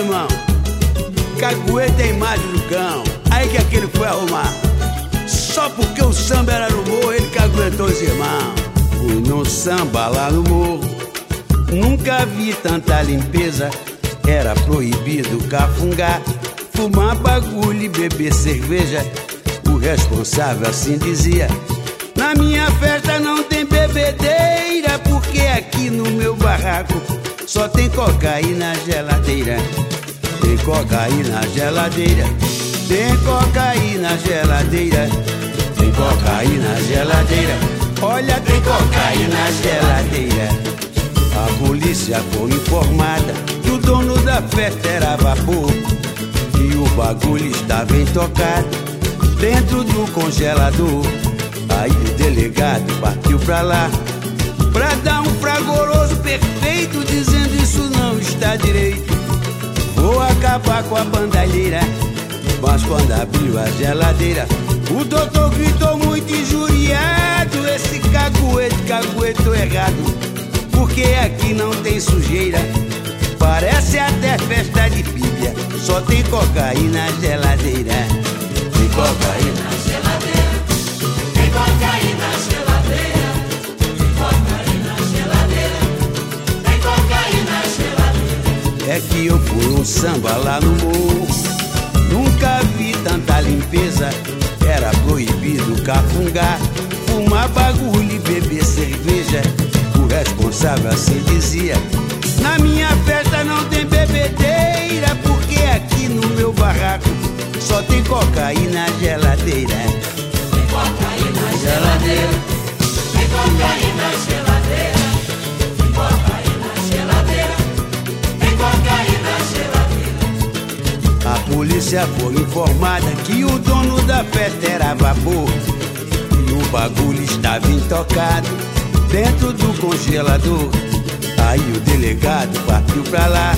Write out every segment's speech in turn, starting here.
irmão. Cagueta é imagem do cão. Aí que aquele foi arrumar. Só porque o samba era no morro, ele caguetou os irmãos. Fui no samba lá no morro. Nunca vi tanta limpeza. Era proibido cafungar, fumar bagulho e beber cerveja. O responsável assim dizia. Na minha festa não tem bebedeira, porque aqui no meu barraco só tem cocaína geladeira. Tem cocaína geladeira, tem cocaína geladeira, tem cocaína geladeira. Olha, tem cocaína geladeira. A polícia foi informada que o dono da festa era vapor e o bagulho estava intocado dentro do congelador. Aí o delegado partiu pra lá Pra dar um fragoroso perfeito Dizendo isso não está direito Com a bandalheira. Mas quando abriu a geladeira. O doutor gritou muito injuriado. Esse caguete, cagueto errado. Porque aqui não tem sujeira. Parece até festa de bíblia. Só tem cocaína na geladeira. Tem cocaína na geladeira É que eu fui um samba lá no morro. Nunca vi tanta limpeza Era proibido cafungar. Fumar bagulho e beber cerveja O responsável assim dizia. Na minha festa não tem bebedeira Porque aqui no meu barraco Só tem cocaína na polícia foi informada que o dono da festa era vapor. E o bagulho estava intocado dentro do congelador. Aí o delegado partiu pra lá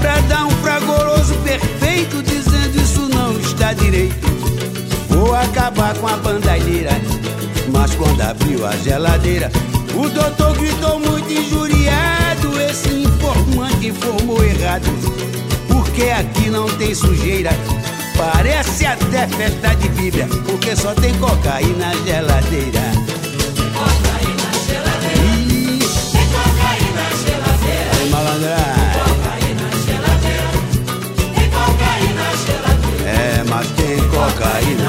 Pra dar um fragoroso perfeito Dizendo isso não está direito. Vou acabar com a bandalheira. Mas quando abriu a geladeira O doutor gritou muito injuriado. Esse informante informou errado porque aqui não tem sujeira. Parece até festa de Bíblia, porque só tem cocaína geladeira. Tem cocaína na geladeira. E... Tem cocaína na geladeira. Tem malandragem. Cocaína na geladeira. Tem cocaína geladeira. É, mas tem cocaína.